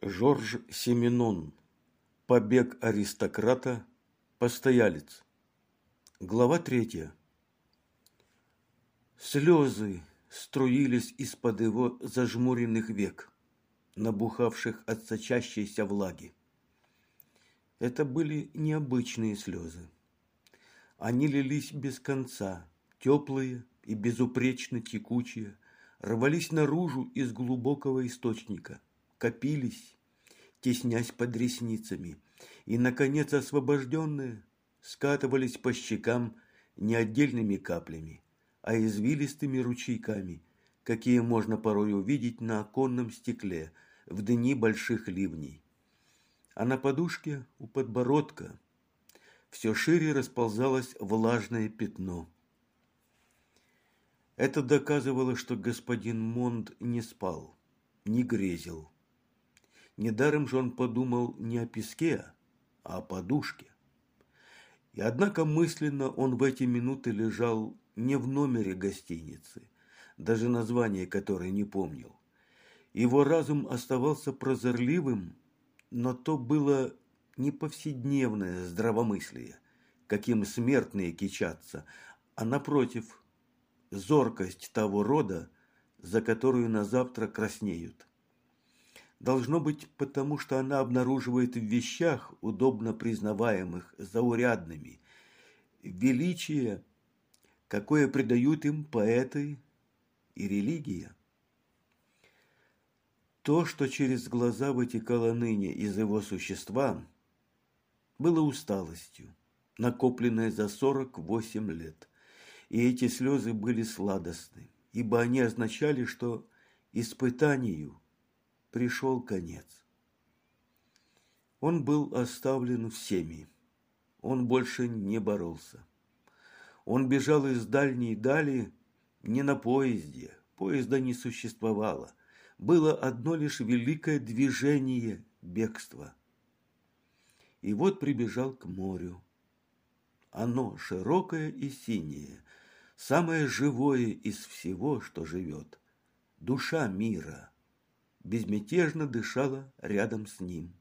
Жорж Семенон. Побег аристократа. Постоялец. Глава третья. Слезы струились из-под его зажмуренных век, набухавших от сочащейся влаги. Это были необычные слезы. Они лились без конца, теплые и безупречно текучие, рвались наружу из глубокого источника – копились, теснясь под ресницами, и, наконец, освобожденные, скатывались по щекам не отдельными каплями, а извилистыми ручейками, какие можно порой увидеть на оконном стекле в дни больших ливней. А на подушке у подбородка все шире расползалось влажное пятно. Это доказывало, что господин Монд не спал, не грезил. Недаром же он подумал не о песке, а о подушке. И однако мысленно он в эти минуты лежал не в номере гостиницы, даже название которой не помнил. Его разум оставался прозорливым, но то было не повседневное здравомыслие, каким смертные кичатся, а напротив, зоркость того рода, за которую на завтра краснеют. Должно быть, потому что она обнаруживает в вещах, удобно признаваемых заурядными, величие, какое придают им поэты и религия. То, что через глаза вытекало ныне из его существа, было усталостью, накопленной за сорок восемь лет. И эти слезы были сладостны, ибо они означали, что испытанию – пришел конец. Он был оставлен всеми. Он больше не боролся. Он бежал из дальней дали не на поезде. Поезда не существовало. Было одно лишь великое движение бегства. И вот прибежал к морю. Оно широкое и синее, самое живое из всего, что живет. Душа мира – безмятежно дышала рядом с ним.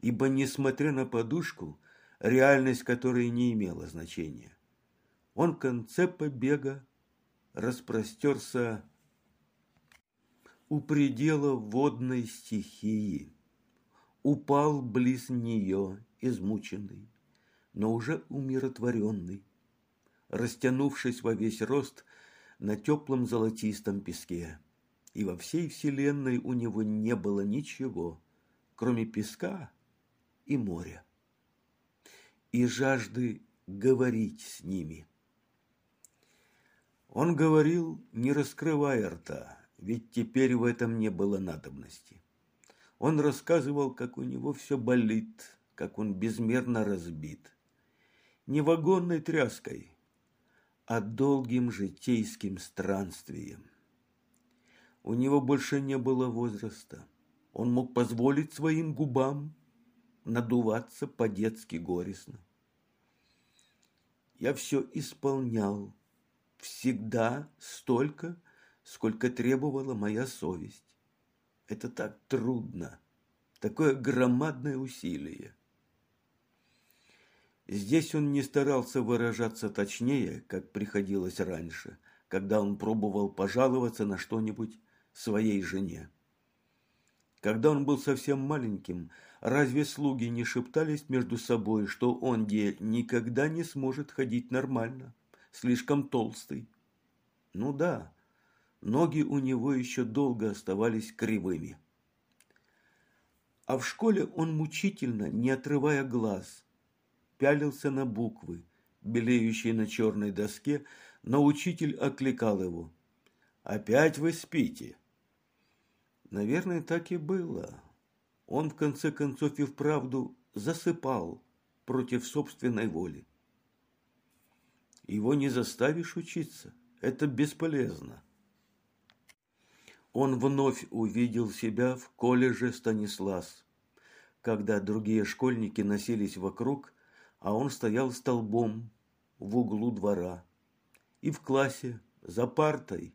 Ибо, несмотря на подушку, реальность которой не имела значения, он в конце побега распростерся у предела водной стихии, упал близ нее, измученный, но уже умиротворенный, растянувшись во весь рост на теплом золотистом песке и во всей вселенной у него не было ничего, кроме песка и моря, и жажды говорить с ними. Он говорил, не раскрывая рта, ведь теперь в этом не было надобности. Он рассказывал, как у него все болит, как он безмерно разбит. Не вагонной тряской, а долгим житейским странствием. У него больше не было возраста. Он мог позволить своим губам надуваться по-детски горестно. Я все исполнял, всегда столько, сколько требовала моя совесть. Это так трудно, такое громадное усилие. Здесь он не старался выражаться точнее, как приходилось раньше, когда он пробовал пожаловаться на что-нибудь своей жене. Когда он был совсем маленьким, разве слуги не шептались между собой, что он где никогда не сможет ходить нормально, слишком толстый? Ну да, ноги у него еще долго оставались кривыми. А в школе он мучительно, не отрывая глаз, пялился на буквы, белеющие на черной доске, но учитель окликал его. «Опять вы спите?» Наверное, так и было. Он, в конце концов, и вправду засыпал против собственной воли. Его не заставишь учиться. Это бесполезно. Он вновь увидел себя в колледже Станислас, когда другие школьники носились вокруг, а он стоял столбом в углу двора. И в классе, за партой,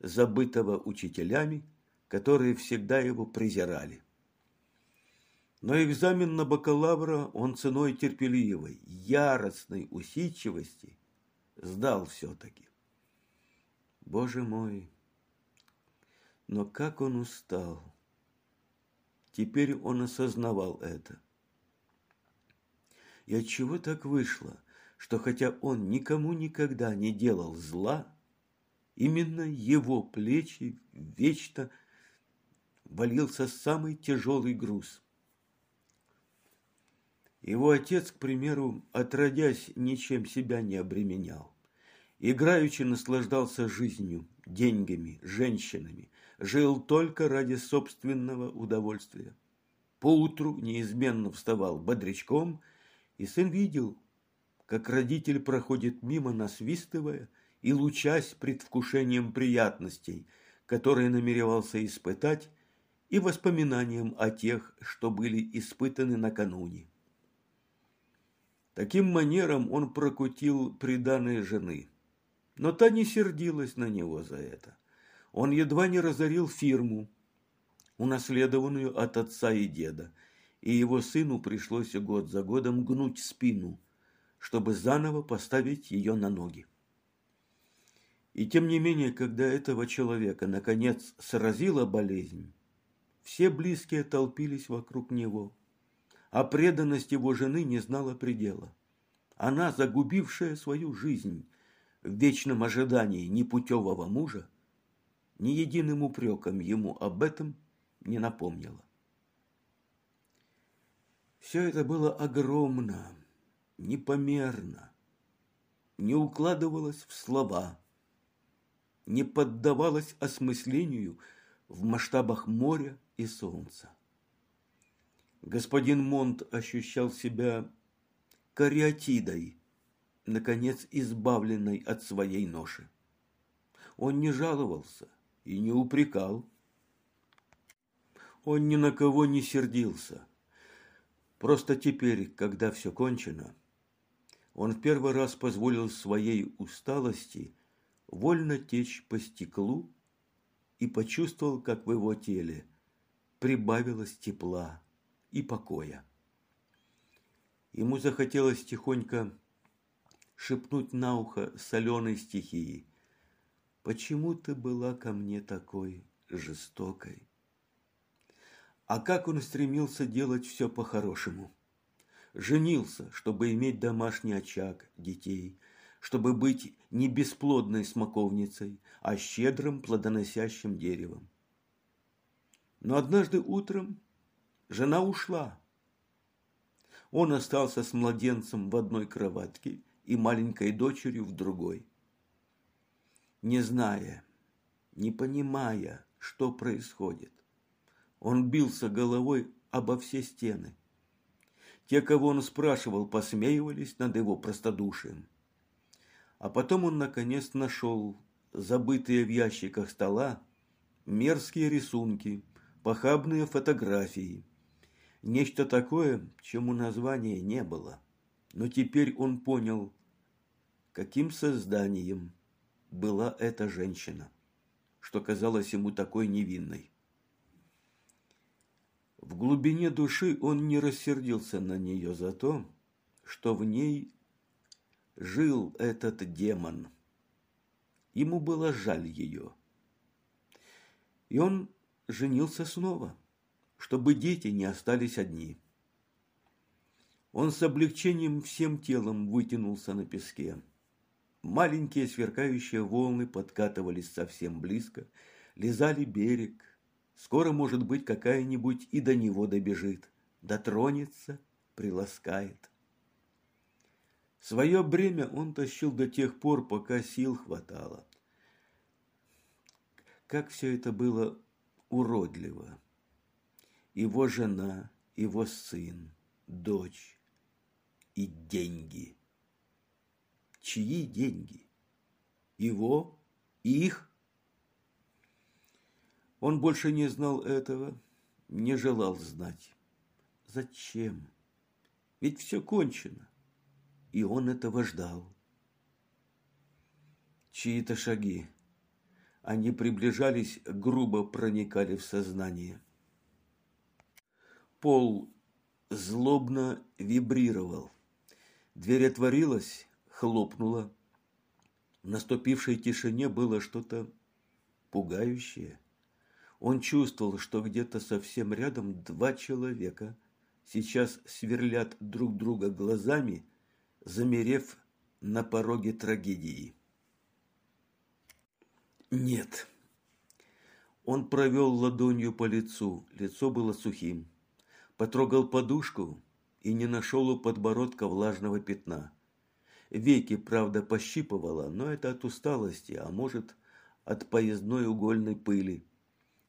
забытого учителями, которые всегда его презирали. Но экзамен на бакалавра он ценой терпеливой, яростной усидчивости сдал все-таки. Боже мой, но как он устал! Теперь он осознавал это. И отчего так вышло, что хотя он никому никогда не делал зла, именно его плечи вечно валился самый тяжелый груз. Его отец, к примеру, отродясь, ничем себя не обременял. Играючи наслаждался жизнью, деньгами, женщинами, жил только ради собственного удовольствия. Поутру неизменно вставал бодрячком, и сын видел, как родитель проходит мимо, насвистывая и лучась предвкушением приятностей, которые намеревался испытать, и воспоминанием о тех, что были испытаны накануне. Таким манером он прокутил приданные жены, но та не сердилась на него за это. Он едва не разорил фирму, унаследованную от отца и деда, и его сыну пришлось год за годом гнуть спину, чтобы заново поставить ее на ноги. И тем не менее, когда этого человека, наконец, сразила болезнь, все близкие толпились вокруг него, а преданность его жены не знала предела. Она, загубившая свою жизнь в вечном ожидании непутевого мужа, ни единым упреком ему об этом не напомнила. Все это было огромно, непомерно, не укладывалось в слова, не поддавалось осмыслению в масштабах моря и солнца. Господин Монт ощущал себя кариатидой, наконец избавленной от своей ноши. Он не жаловался и не упрекал. Он ни на кого не сердился. Просто теперь, когда все кончено, он в первый раз позволил своей усталости вольно течь по стеклу и почувствовал, как в его теле прибавилось тепла и покоя. Ему захотелось тихонько шепнуть на ухо соленой стихии. «Почему ты была ко мне такой жестокой?» А как он стремился делать все по-хорошему. Женился, чтобы иметь домашний очаг, детей, чтобы быть не бесплодной смоковницей, а щедрым плодоносящим деревом. Но однажды утром жена ушла. Он остался с младенцем в одной кроватке и маленькой дочерью в другой. Не зная, не понимая, что происходит, он бился головой обо все стены. Те, кого он спрашивал, посмеивались над его простодушием. А потом он наконец нашел забытые в ящиках стола мерзкие рисунки, похабные фотографии. Нечто такое, чему названия не было. Но теперь он понял, каким созданием была эта женщина, что казалось ему такой невинной. В глубине души он не рассердился на нее за то, что в ней жил этот демон. Ему было жаль ее. И он женился снова, чтобы дети не остались одни. Он с облегчением всем телом вытянулся на песке. Маленькие сверкающие волны подкатывались совсем близко, лизали берег, Скоро, может быть, какая-нибудь и до него добежит, дотронется, приласкает. Свое бремя он тащил до тех пор, пока сил хватало. Как все это было уродливо. Его жена, его сын, дочь и деньги. Чьи деньги? Его? Их? Он больше не знал этого, не желал знать. Зачем? Ведь все кончено. И он этого ждал. Чьи-то шаги. Они приближались, грубо проникали в сознание. Пол злобно вибрировал. Дверь отворилась, хлопнула. В наступившей тишине было что-то пугающее. Он чувствовал, что где-то совсем рядом два человека сейчас сверлят друг друга глазами, замерев на пороге трагедии. Нет. Он провел ладонью по лицу, лицо было сухим. Потрогал подушку и не нашел у подбородка влажного пятна. Веки, правда, пощипывало, но это от усталости, а может, от поездной угольной пыли.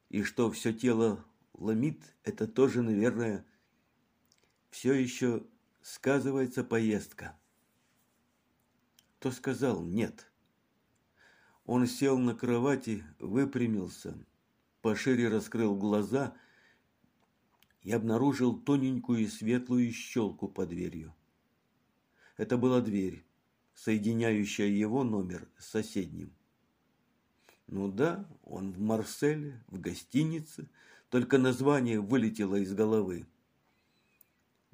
И что все тело ломит, это тоже, наверное, все еще сказывается поездка. Кто сказал «нет»? Он сел на кровати, выпрямился, пошире раскрыл глаза и обнаружил тоненькую светлую щелку под дверью. Это была дверь, соединяющая его номер с соседним. Ну да, он в Марселе, в гостинице, только название вылетело из головы.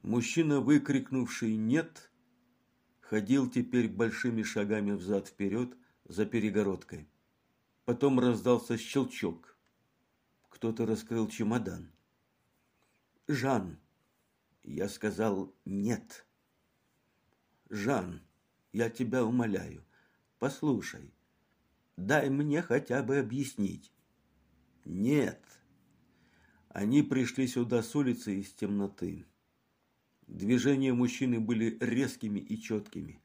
Мужчина, выкрикнувший «нет», ходил теперь большими шагами взад-вперед, за перегородкой. Потом раздался щелчок. Кто-то раскрыл чемодан. «Жан!» Я сказал «нет». «Жан, я тебя умоляю, послушай, дай мне хотя бы объяснить». «Нет». Они пришли сюда с улицы из темноты. Движения мужчины были резкими и четкими.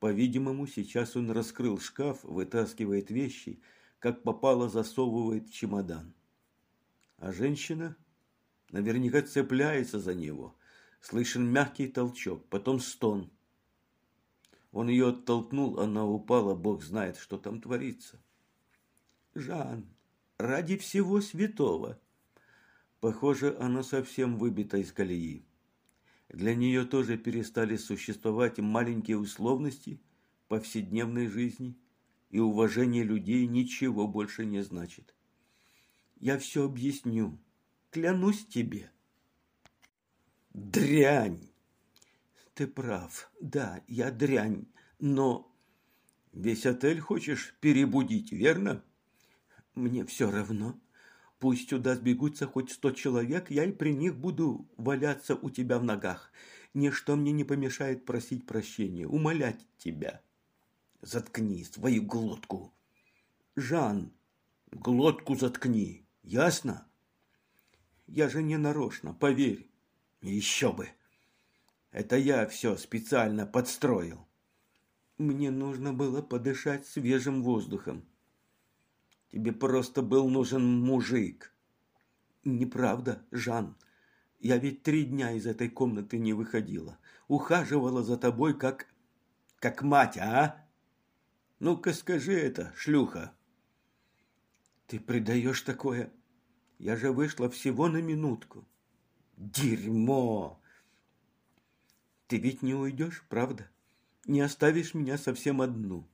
По-видимому, сейчас он раскрыл шкаф, вытаскивает вещи, как попало засовывает чемодан. А женщина наверняка цепляется за него. Слышен мягкий толчок, потом стон. Он ее оттолкнул, она упала, бог знает, что там творится. «Жан, ради всего святого!» Похоже, она совсем выбита из колеи. Для нее тоже перестали существовать маленькие условности повседневной жизни, и уважение людей ничего больше не значит. Я все объясню. Клянусь тебе. Дрянь! Ты прав. Да, я дрянь, но... Весь отель хочешь перебудить, верно? Мне все равно. Пусть сюда сбегутся хоть сто человек, я и при них буду валяться у тебя в ногах. Ничто мне не помешает просить прощения, умолять тебя. Заткни свою глотку. Жан, глотку заткни, ясно? Я же не нарочно, поверь. Еще бы. Это я все специально подстроил. Мне нужно было подышать свежим воздухом. Тебе просто был нужен мужик. Неправда, Жан. Я ведь три дня из этой комнаты не выходила. Ухаживала за тобой, как... как мать, а? Ну-ка скажи это, шлюха. Ты предаешь такое? Я же вышла всего на минутку. Дерьмо! Ты ведь не уйдешь, правда? Не оставишь меня совсем одну.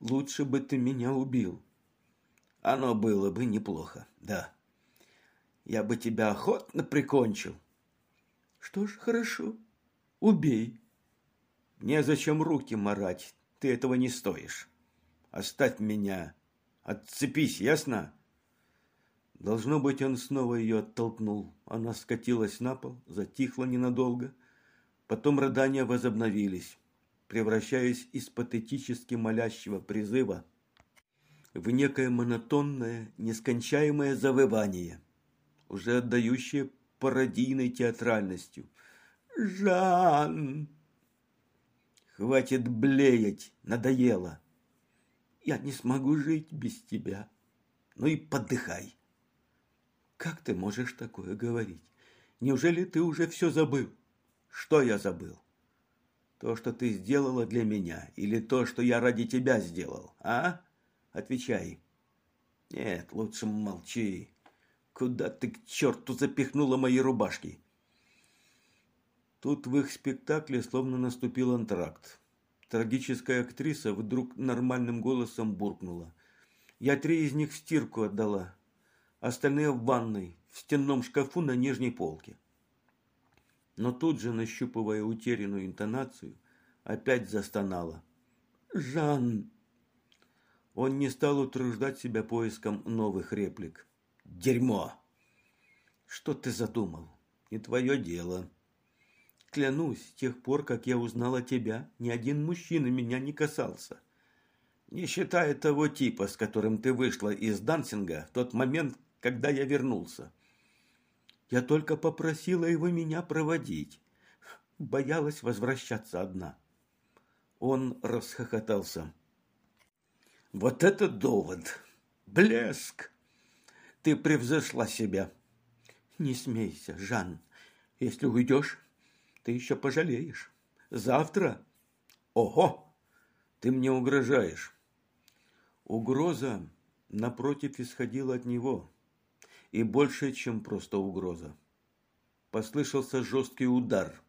Лучше бы ты меня убил. Оно было бы неплохо, да. Я бы тебя охотно прикончил. Что ж, хорошо. Убей. Незачем руки марать. Ты этого не стоишь. Оставь меня. Отцепись, ясно? Должно быть, он снова ее оттолкнул. Она скатилась на пол, затихла ненадолго. Потом рыдания возобновились, превращаясь из патетически молящего призыва в некое монотонное, нескончаемое завывание, уже отдающее пародийной театральностью. «Жан!» «Хватит блеять, надоело!» «Я не смогу жить без тебя. Ну и подыхай!» «Как ты можешь такое говорить? Неужели ты уже все забыл?» «Что я забыл?» «То, что ты сделала для меня, или то, что я ради тебя сделал, а?» Отвечай. Нет, лучше молчи. Куда ты к черту запихнула мои рубашки? Тут в их спектакле словно наступил антракт. Трагическая актриса вдруг нормальным голосом буркнула. Я три из них в стирку отдала. Остальные в ванной, в стенном шкафу на нижней полке. но тут же, нащупывая утерянную интонацию, опять застонала. «Жан!» Он не стал утруждать себя поиском новых реплик. «Дерьмо!» «Что ты задумал? Не твое дело!» Клянусь, с тех пор, как я узнала тебя, ни один мужчина меня не касался. Не считая того типа, с которым ты вышла из дансинга в тот момент, когда я вернулся. Я только попросила его меня проводить. Боялась возвращаться одна. Он расхохотался. Вот это довод! Блеск! Ты превзошла себя. Не смейся, Жан. Если уйдешь, ты еще пожалеешь. Завтра? Ого! Ты мне угрожаешь. Угроза, напротив, исходила от него. И больше, чем просто угроза. Послышался жесткий удар,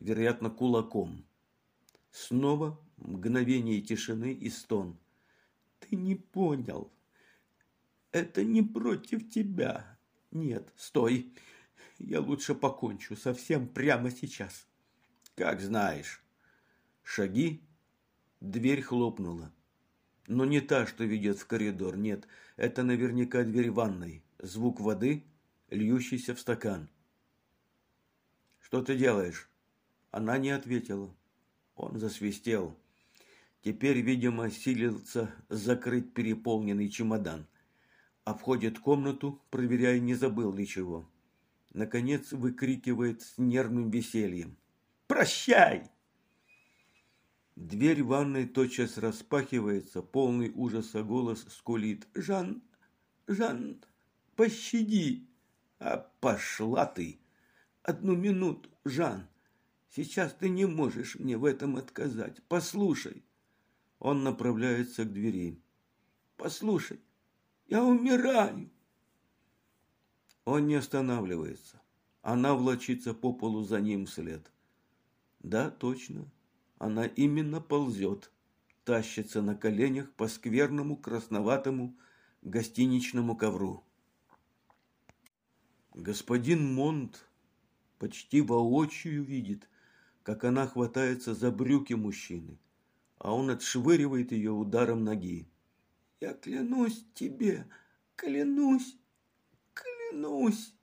вероятно, кулаком. Снова мгновение тишины и стон. Ты не понял. Это не против тебя. Нет, стой. Я лучше покончу совсем прямо сейчас. Как знаешь. Шаги. Дверь хлопнула. Но не та, что ведет в коридор. Нет, это наверняка дверь ванной. Звук воды, льющийся в стакан. «Что ты делаешь?» Она не ответила. Он засвистел. Теперь, видимо, силился закрыть переполненный чемодан. Обходит комнату, проверяя, не забыл ли чего наконец выкрикивает с нервным весельем. «Прощай!» Дверь ванной тотчас распахивается, полный ужаса голос скулит. «Жан, Жан, пощади!» «А пошла ты!» «Одну минуту, Жан, сейчас ты не можешь мне в этом отказать. Послушай!» Он направляется к двери. «Послушай, я умираю!» Он не останавливается. Она влочится по полу за ним вслед. Да, точно. Она именно ползет, тащится на коленях по скверному красноватому гостиничному ковру. Господин Монт почти воочию видит, как она хватается за брюки мужчины, а он отшвыривает ее ударом ноги. «Я клянусь тебе, клянусь!» клянусь!»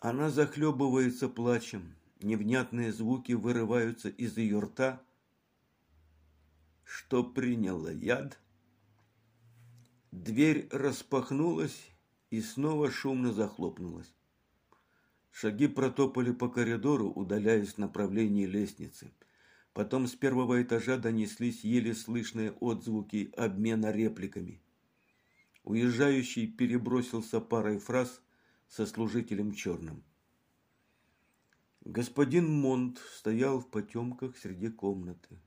Она захлебывается плачем. Невнятные звуки вырываются из ее рта. Что приняла яд? Дверь распахнулась и снова шумно захлопнулась. Шаги протопали по коридору, удаляясь в направлении лестницы. Потом с первого этажа донеслись еле слышные отзвуки обмена репликами. Уезжающий перебросился парой фраз со служителем черным. Господин Монт стоял в потемках среди комнаты.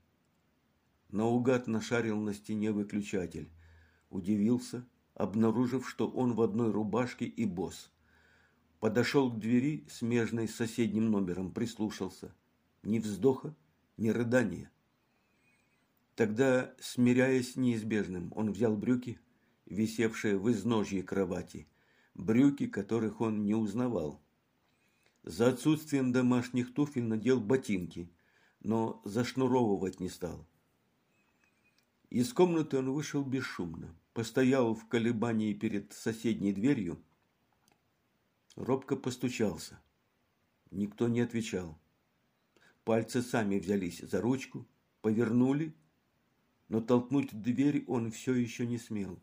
Наугад нашарил на стене выключатель. Удивился, обнаружив, что он в одной рубашке и босс. Подошел к двери, смежной с соседним номером, прислушался. Ни вздоха, ни рыдания. Тогда, смиряясь с неизбежным, он взял брюки, висевшие в изножье кровати, брюки которых он не узнавал. За отсутствием домашних туфель надел ботинки, но зашнуровывать не стал. Из комнаты он вышел бесшумно, постоял в колебании перед соседней дверью, робко постучался. Никто не отвечал. Пальцы сами взялись за ручку, повернули, но толкнуть дверь он все еще не смел.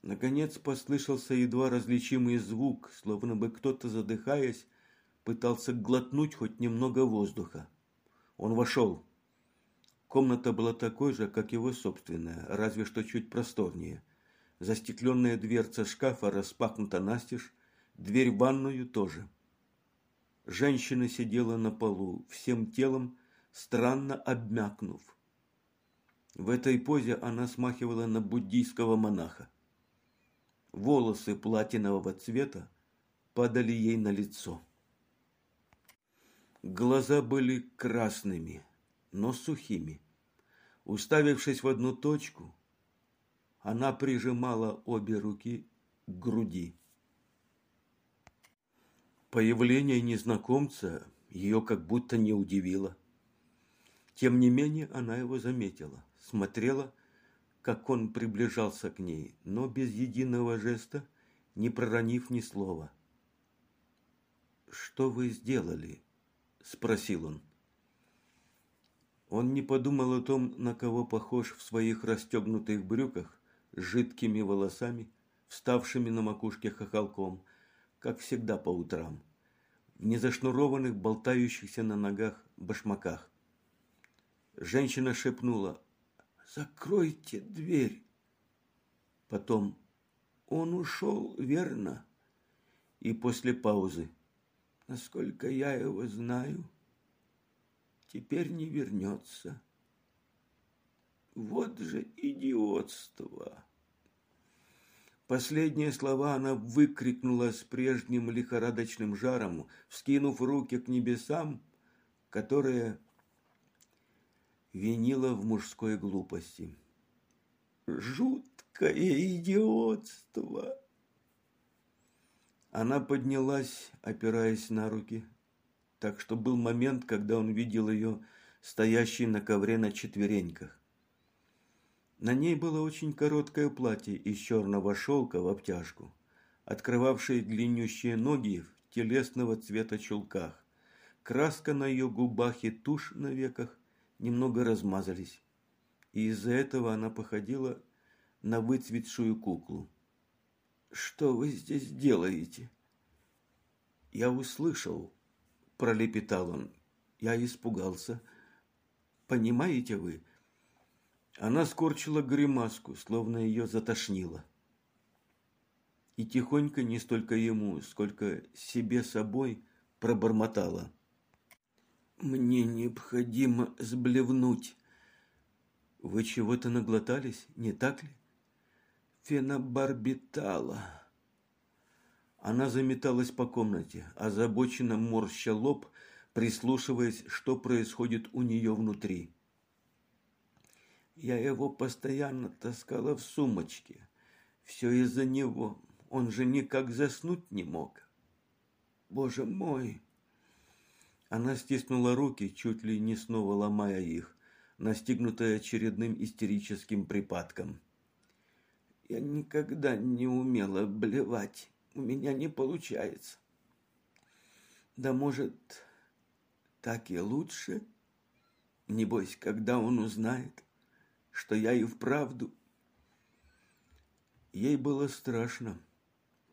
Наконец послышался едва различимый звук, словно бы кто-то, задыхаясь, пытался глотнуть хоть немного воздуха. Он вошел. Комната была такой же, как его собственная, разве что чуть просторнее. Застекленная дверца шкафа распахнута настежь, дверь в ванную тоже. Женщина сидела на полу, всем телом странно обмякнув. В этой позе она смахивала на буддийского монаха. Волосы платинового цвета падали ей на лицо. Глаза были красными, но сухими. Уставившись в одну точку, она прижимала обе руки к груди. Появление незнакомца ее как будто не удивило. Тем не менее она его заметила, смотрела, как он приближался к ней, но без единого жеста, не проронив ни слова. «Что вы сделали?» – спросил он. Он не подумал о том, на кого похож в своих расстегнутых брюках, с жидкими волосами, вставшими на макушке хохолком, как всегда по утрам, в незашнурованных, болтающихся на ногах башмаках. Женщина шепнула «Закройте дверь». Потом «Он ушел, верно?» И после паузы «Насколько я его знаю, теперь не вернется». Вот же идиотство! Последние слова она выкрикнула с прежним лихорадочным жаром, вскинув руки к небесам, которые винила в мужской глупости. Жуткое идиотство! Она поднялась, опираясь на руки, так что был момент, когда он видел ее стоящей на ковре на четвереньках. На ней было очень короткое платье из черного шелка в обтяжку, открывавшее длиннющие ноги в телесного цвета чулках. Краска на ее губах и тушь на веках немного размазались, и из-за этого она походила на выцветшую куклу. «Что вы здесь делаете?» «Я услышал», – пролепетал он. «Я испугался. Понимаете вы?» Она скорчила гримаску, словно ее затошнило. И тихонько, не столько ему, сколько себе собой, пробормотала – мне необходимо сблевнуть. Вы чего-то наглотались, не так ли? Фенобарбитала. Она заметалась по комнате, озабоченно морща лоб, прислушиваясь, что происходит у нее внутри. Я его постоянно таскала в сумочке. Все из-за него. Он же никак заснуть не мог. Боже мой! Она стиснула руки, чуть ли не снова ломая их, настигнутая очередным истерическим припадком. «Я никогда не умела блевать. У меня не получается». «Да, может, так и лучше? Небось, когда он узнает, что я и вправду...» Ей было страшно.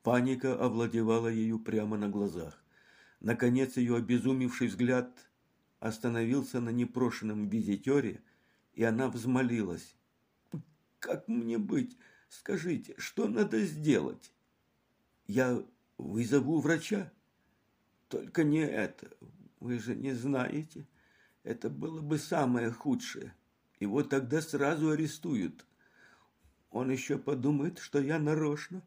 Паника овладевала ею прямо на глазах. Наконец ее обезумевший взгляд остановился на непрошенном визитере, и она взмолилась. «Как мне быть? Скажите, что надо сделать?» «Я вызову врача». «Только не это. Вы же не знаете. Это было бы самое худшее. Его тогда сразу арестуют. Он еще подумает, что я нарочно».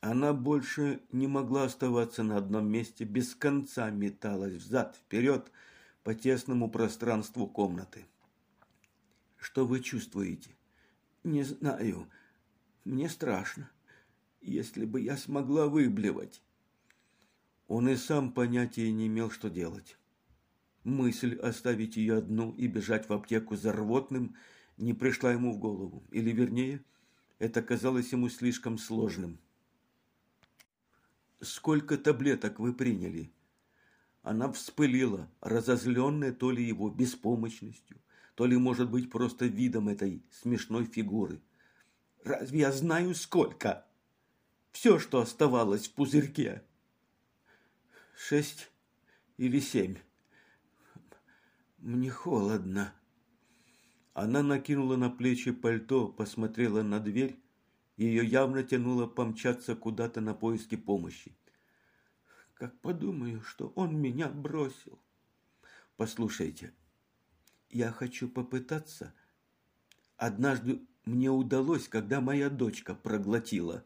Она больше не могла оставаться на одном месте, без конца металась взад-вперед по тесному пространству комнаты. «Что вы чувствуете?» «Не знаю. Мне страшно. Если бы я смогла выблевать». Он и сам понятия не имел, что делать. Мысль оставить ее одну и бежать в аптеку за рвотным не пришла ему в голову. Или, вернее, это казалось ему слишком сложным. Сколько таблеток вы приняли? Она вспылила, разозленная то ли его беспомощностью, то ли, может быть, просто видом этой смешной фигуры. Разве я знаю сколько? Все, что оставалось в пузырьке. Шесть или семь. Мне холодно. Она накинула на плечи пальто, посмотрела на дверь ее явно тянуло помчаться куда-то на поиски помощи. Как подумаю, что он меня бросил. Послушайте, я хочу попытаться. Однажды мне удалось, когда моя дочка проглотила.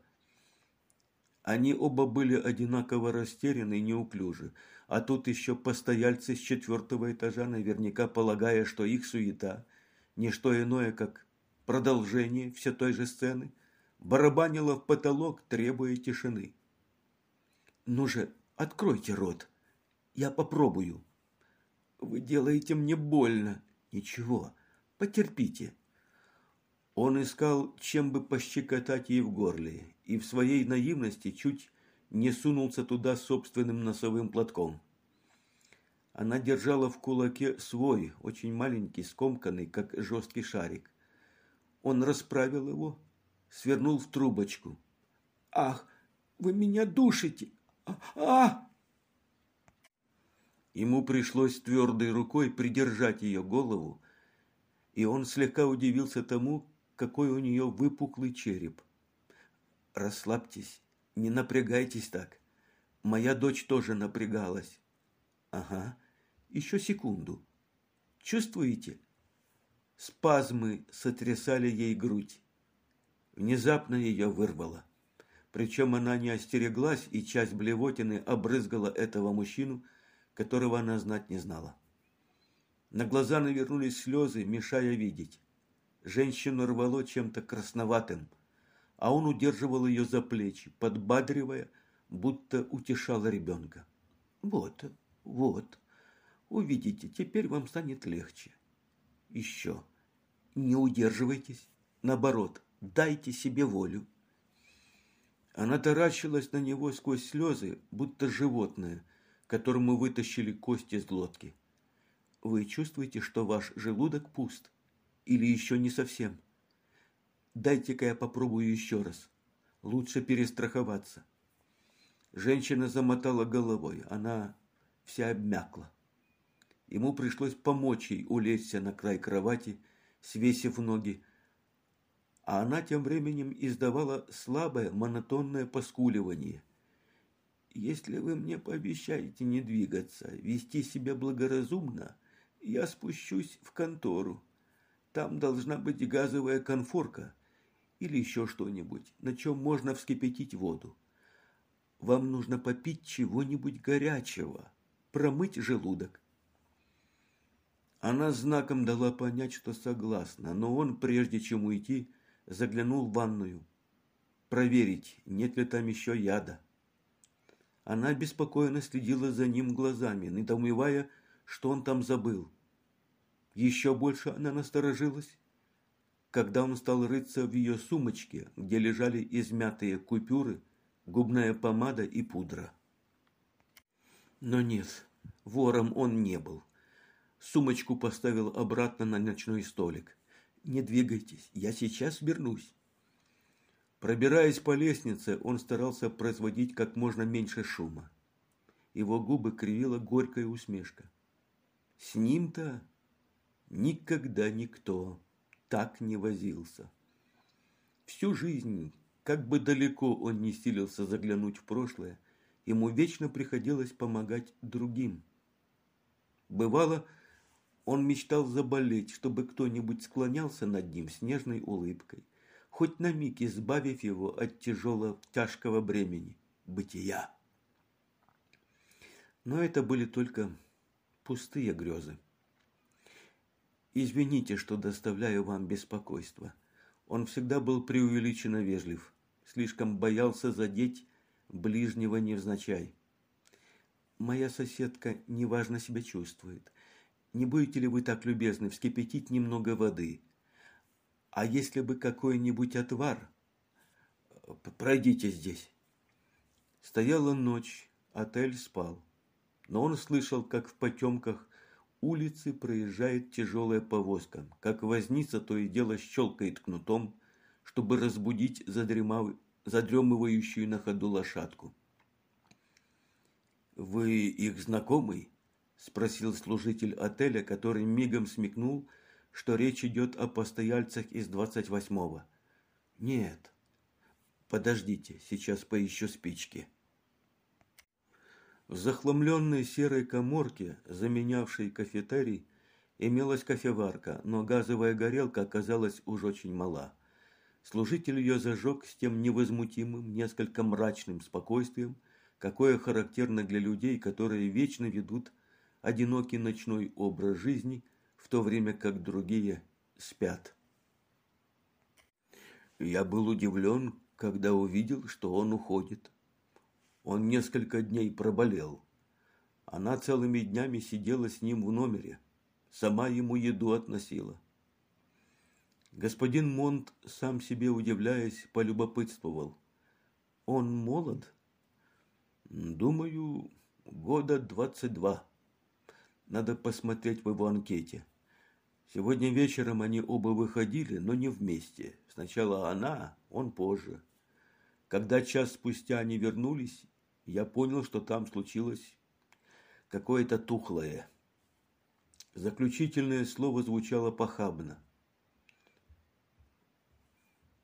Они оба были одинаково растеряны и неуклюжи, а тут еще постояльцы с четвертого этажа, наверняка полагая, что их суета – не что иное, как продолжение все той же сцены – барабанила в потолок, требуя тишины. «Ну же, Откройте рот. Я попробую. Вы делаете мне больно. Ничего, потерпите. Он искал, чем бы пощекотать ей в горле, и в своей наивности чуть не сунулся туда собственным носовым платком. Она держала в кулаке свой, очень маленький, скомканный, как жесткий шарик. Он расправил его, свернул в трубочку. «Ах, вы меня душите! А, а!» Ему пришлось твердой рукой придержать ее голову, и он слегка удивился тому, какой у нее выпуклый череп. «Расслабьтесь, не напрягайтесь так. Моя дочь тоже напрягалась». «Ага, еще секунду. Чувствуете?» Спазмы сотрясали ей грудь. Внезапно ее вырвало. Причем она не остереглась, и часть блевотины обрызгала этого мужчину, которого она знать не знала. На глаза навернулись слезы, мешая видеть. Женщину рвало чем-то красноватым, а он удерживал ее за плечи, подбадривая, будто утешал ребенка. «Вот, вот, увидите, теперь вам станет легче. Еще, не удерживайтесь, наоборот, дайте себе волю». Она таращилась на него сквозь слезы, будто животное, которому вытащили кости из глотки. «Вы чувствуете, что ваш желудок пуст?» Или еще не совсем? Дайте-ка я попробую еще раз. Лучше перестраховаться. Женщина замотала головой. Она вся обмякла. Ему пришлось помочь ей улечься на край кровати, свесив ноги, а она тем временем издавала слабое монотонное поскуливание. «Если вы мне пообещаете не двигаться, вести себя благоразумно, я спущусь в контору. Там должна быть газовая конфорка или еще что-нибудь, на чем можно вскипятить воду. Вам нужно попить чего-нибудь горячего, промыть желудок. Она знаком дала понять, что согласна, но он, прежде чем уйти, заглянул в ванную. Проверить, нет ли там еще яда. Она беспокойно следила за ним глазами, недоумевая, что он там забыл. Еще больше она насторожилась, когда он стал рыться в ее сумочке, где лежали измятые купюры, губная помада и пудра. Но нет, вором он не был. Сумочку поставил обратно на ночной столик. «Не двигайтесь, я сейчас вернусь». Пробираясь по лестнице, он старался производить как можно меньше шума. Его губы кривила горькая усмешка. С ним-то Никогда никто так не возился. Всю жизнь, как бы далеко он не силился заглянуть в прошлое, ему вечно приходилось помогать другим. Бывало, он мечтал заболеть, чтобы кто-нибудь склонялся над ним с нежной улыбкой, хоть на миг избавив его от тяжелого, тяжкого бремени – бытия. Но это были только пустые грезы. Извините, что доставляю вам беспокойство. Он всегда был преувеличенно вежлив, слишком боялся задеть ближнего невзначай. Моя соседка неважно себя чувствует. Не будете ли вы так любезны вскипятить немного воды? А если бы какой-нибудь отвар? Пройдите здесь. Стояла ночь, отель спал. Но он слышал, как в потемках улицы проезжает тяжелая повозка, как возница то и дело щелкает кнутом, чтобы разбудить задремав... задремывающую на ходу лошадку. «Вы их знакомый?» – спросил служитель отеля, который мигом смекнул, что речь идет о постояльцах из двадцать восьмого. «Нет». «Подождите, сейчас поищу спички». В захламленной серой коморке, заменявшей кафетерий, имелась кофеварка, но газовая горелка оказалась уж очень мала. Служитель ее зажег с тем невозмутимым, несколько мрачным спокойствием, какое характерно для людей, которые вечно ведут одинокий ночной образ жизни, в то время как другие спят. Я был удивлен, когда увидел, что он уходит. Он несколько дней проболел. Она целыми днями сидела с ним в номере, сама ему еду относила. Господин Монт, сам себе удивляясь, полюбопытствовал. Он молод? Думаю, года двадцать два. Надо посмотреть в его анкете. Сегодня вечером они оба выходили, но не вместе. Сначала она, он позже. Когда час спустя они вернулись, я понял, что там случилось какое-то тухлое. Заключительное слово звучало похабно.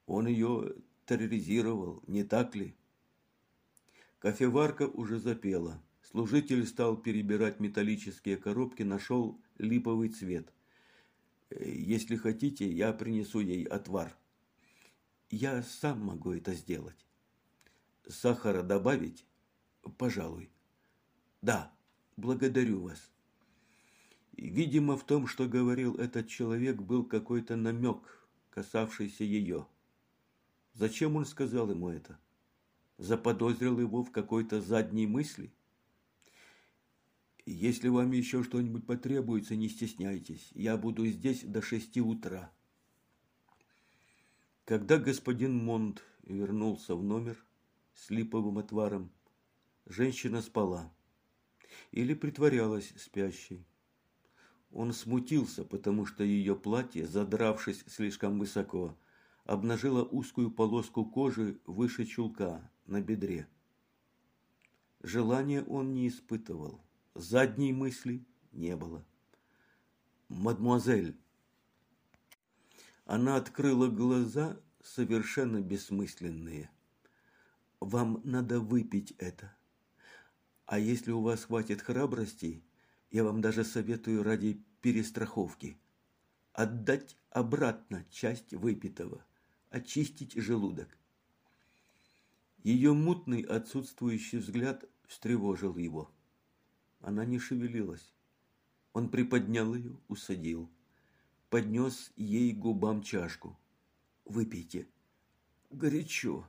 Он ее терроризировал, не так ли? Кофеварка уже запела. Служитель стал перебирать металлические коробки, нашел липовый цвет. «Э, «Если хотите, я принесу ей отвар». «Я сам могу это сделать». «Сахара добавить?» «Пожалуй». «Да, благодарю вас». Видимо, в том, что говорил этот человек, был какой-то намек, касавшийся ее. Зачем он сказал ему это? Заподозрил его в какой-то задней мысли? Если вам еще что-нибудь потребуется, не стесняйтесь. Я буду здесь до шести утра. Когда господин Монт вернулся в номер с липовым отваром, женщина спала или притворялась спящей. Он смутился, потому что ее платье, задравшись слишком высоко, обнажила узкую полоску кожи выше чулка на бедре. Желания он не испытывал, задней мысли не было. «Мадемуазель!» Она открыла глаза, совершенно бессмысленные. «Вам надо выпить это. А если у вас хватит храбрости, я вам даже советую ради перестраховки отдать обратно часть выпитого очистить желудок. Ее мутный отсутствующий взгляд встревожил его. Она не шевелилась. Он приподнял ее, усадил. Поднес ей губам чашку. «Выпейте». «Горячо».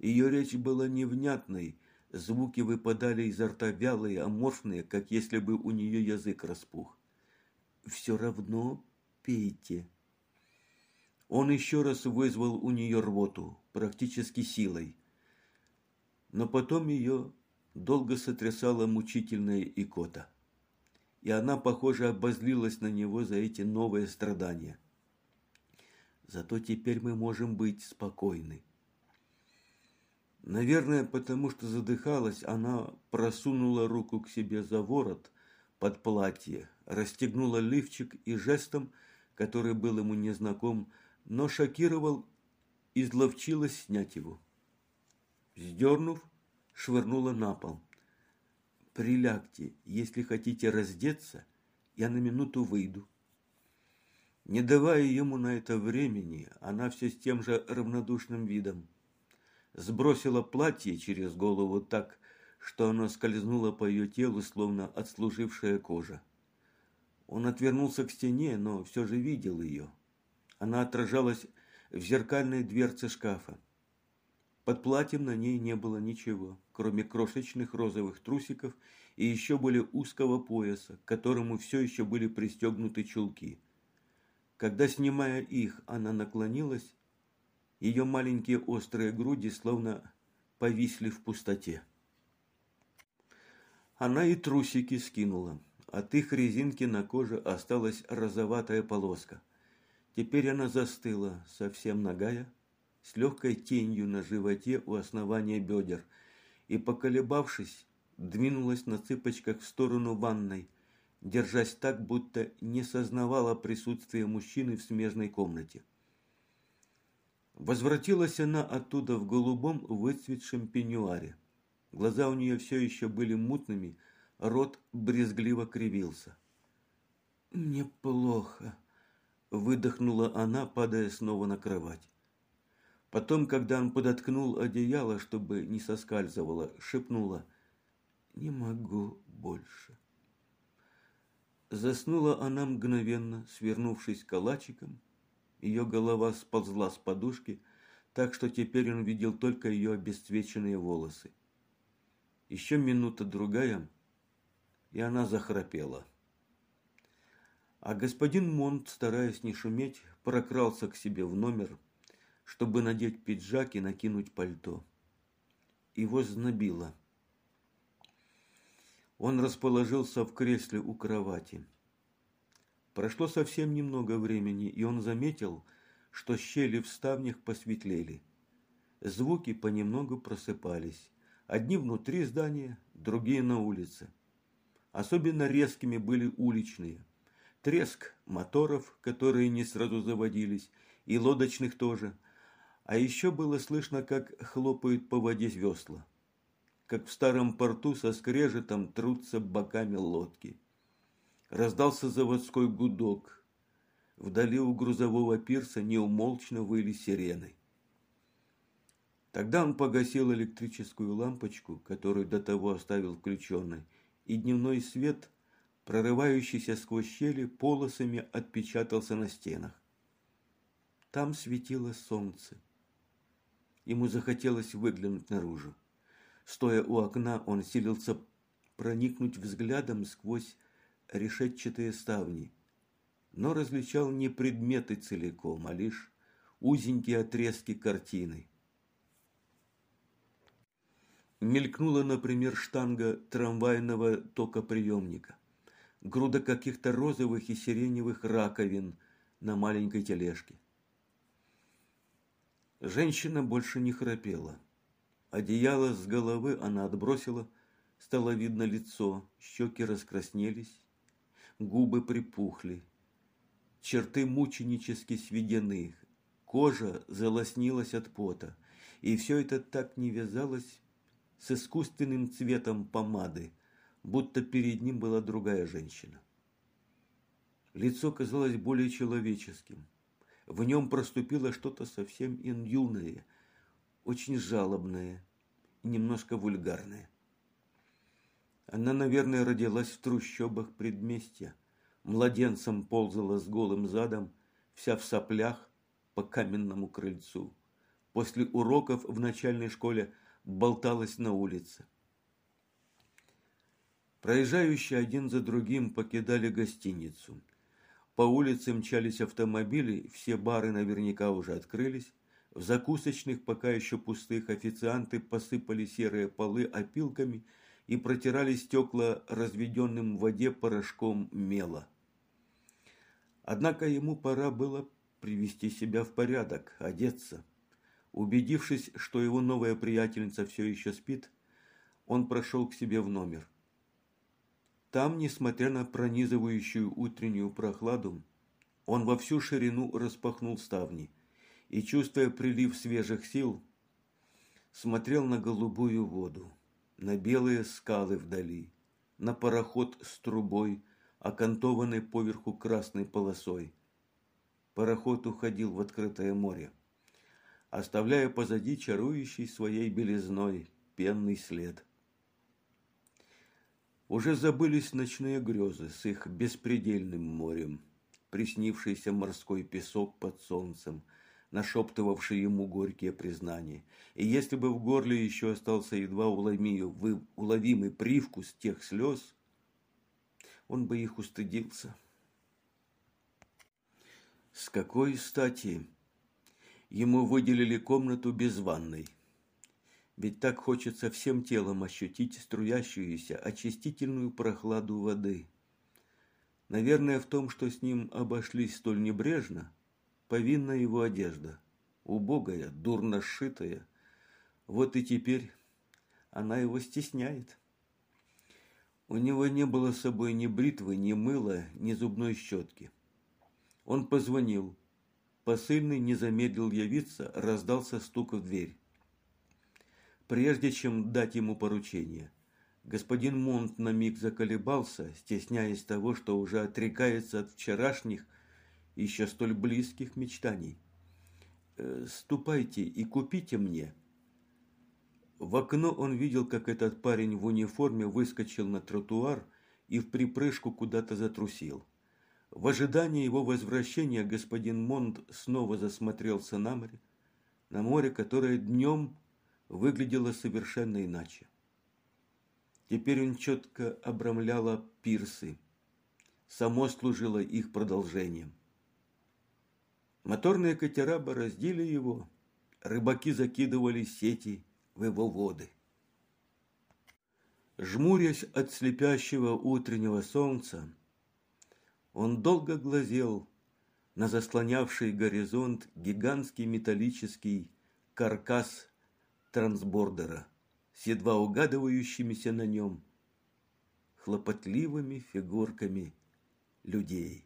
Ее речь была невнятной, звуки выпадали изо рта вялые, аморфные, как если бы у нее язык распух. «Все равно пейте», он еще раз вызвал у нее рвоту, практически силой. Но потом ее долго сотрясала мучительная икота. И она, похоже, обозлилась на него за эти новые страдания. Зато теперь мы можем быть спокойны. Наверное, потому что задыхалась, она просунула руку к себе за ворот под платье, расстегнула лифчик и жестом, который был ему незнаком, но шокировал, изловчилась снять его. Сдернув, швырнула на пол. «Прилягте, если хотите раздеться, я на минуту выйду». Не давая ему на это времени, она все с тем же равнодушным видом сбросила платье через голову так, что оно скользнуло по ее телу, словно отслужившая кожа. Он отвернулся к стене, но все же видел ее. Она отражалась в зеркальной дверце шкафа. Под платьем на ней не было ничего, кроме крошечных розовых трусиков и еще более узкого пояса, к которому все еще были пристегнуты чулки. Когда, снимая их, она наклонилась, ее маленькие острые груди словно повисли в пустоте. Она и трусики скинула. От их резинки на коже осталась розоватая полоска. Теперь она застыла, совсем нагая, с легкой тенью на животе у основания бедер, и, поколебавшись, двинулась на цыпочках в сторону ванной, держась так, будто не сознавала присутствия мужчины в смежной комнате. Возвратилась она оттуда в голубом выцветшем пеньюаре. Глаза у нее все еще были мутными, рот брезгливо кривился. «Мне плохо», выдохнула она, падая снова на кровать. Потом, когда он подоткнул одеяло, чтобы не соскальзывало, шепнула «Не могу больше». Заснула она мгновенно, свернувшись калачиком. Ее голова сползла с подушки, так что теперь он видел только ее обесцвеченные волосы. Еще минута-другая, и она захрапела. А господин Монт, стараясь не шуметь, прокрался к себе в номер, чтобы надеть пиджак и накинуть пальто. Его знобило. Он расположился в кресле у кровати. Прошло совсем немного времени, и он заметил, что щели в ставнях посветлели. Звуки понемногу просыпались. Одни внутри здания, другие на улице. Особенно резкими были уличные. Треск моторов, которые не сразу заводились, и лодочных тоже. А еще было слышно, как хлопают по воде весла. Как в старом порту со скрежетом трутся боками лодки. Раздался заводской гудок. Вдали у грузового пирса неумолчно выли сирены. Тогда он погасил электрическую лампочку, которую до того оставил включенной, и дневной свет, прорывающийся сквозь щели, полосами отпечатался на стенах. Там светило солнце. Ему захотелось выглянуть наружу. Стоя у окна, он силился проникнуть взглядом сквозь решетчатые ставни, но различал не предметы целиком, а лишь узенькие отрезки картины. Мелькнула, например, штанга трамвайного токоприемника, груда каких-то розовых и сиреневых раковин на маленькой тележке. Женщина больше не храпела. Одеяло с головы она отбросила, стало видно лицо, щеки раскраснелись, губы припухли, черты мученически сведены, кожа залоснилась от пота, и все это так не вязалось с искусственным цветом помады, будто перед ним была другая женщина. Лицо казалось более человеческим. В нем проступило что-то совсем юное, очень жалобное и немножко вульгарное. Она, наверное, родилась в трущобах предместья. Младенцем ползала с голым задом, вся в соплях по каменному крыльцу. После уроков в начальной школе болталась на улице. Проезжающие один за другим покидали гостиницу. По улице мчались автомобили, все бары наверняка уже открылись. В закусочных, пока еще пустых, официанты посыпали серые полы опилками – и протирали стекла разведенным в воде порошком мела. Однако ему пора было привести себя в порядок, одеться. Убедившись, что его новая приятельница все еще спит, он прошел к себе в номер. Там, несмотря на пронизывающую утреннюю прохладу, он во всю ширину распахнул ставни и, чувствуя прилив свежих сил, смотрел на голубую воду на белые скалы вдали, на пароход с трубой, окантованной поверху красной полосой. Пароход уходил в открытое море, оставляя позади чарующий своей белизной пенный след. Уже забылись ночные грезы с их беспредельным морем, приснившийся морской песок под солнцем – нашептывавший ему горькие признания. И если бы в горле еще остался едва уловимый привкус тех слез, он бы их устыдился. С какой стати ему выделили комнату без ванной? Ведь так хочется всем телом ощутить струящуюся, очистительную прохладу воды. Наверное, в том, что с ним обошлись столь небрежно – повинна его одежда, убогая, дурно сшитая. Вот и теперь она его стесняет. У него не было с собой ни бритвы, ни мыла, ни зубной щетки. Он позвонил. Посыльный не замедлил явиться, раздался стук в дверь. Прежде чем дать ему поручение, господин Монт на миг заколебался, стесняясь того, что уже отрекается от вчерашних еще столь близких мечтаний. Э, «Ступайте и купите мне». В окно он видел, как этот парень в униформе выскочил на тротуар и в припрыжку куда-то затрусил. В ожидании его возвращения господин Монт снова засмотрелся на море, на море, которое днем выглядело совершенно иначе. Теперь он четко обрамляла пирсы. Само служило их продолжением. Моторные катера бороздили его, рыбаки закидывали сети в его воды. Жмурясь от слепящего утреннего солнца, он долго глазел на заслонявший горизонт гигантский металлический каркас трансбордера с едва угадывающимися на нем хлопотливыми фигурками людей.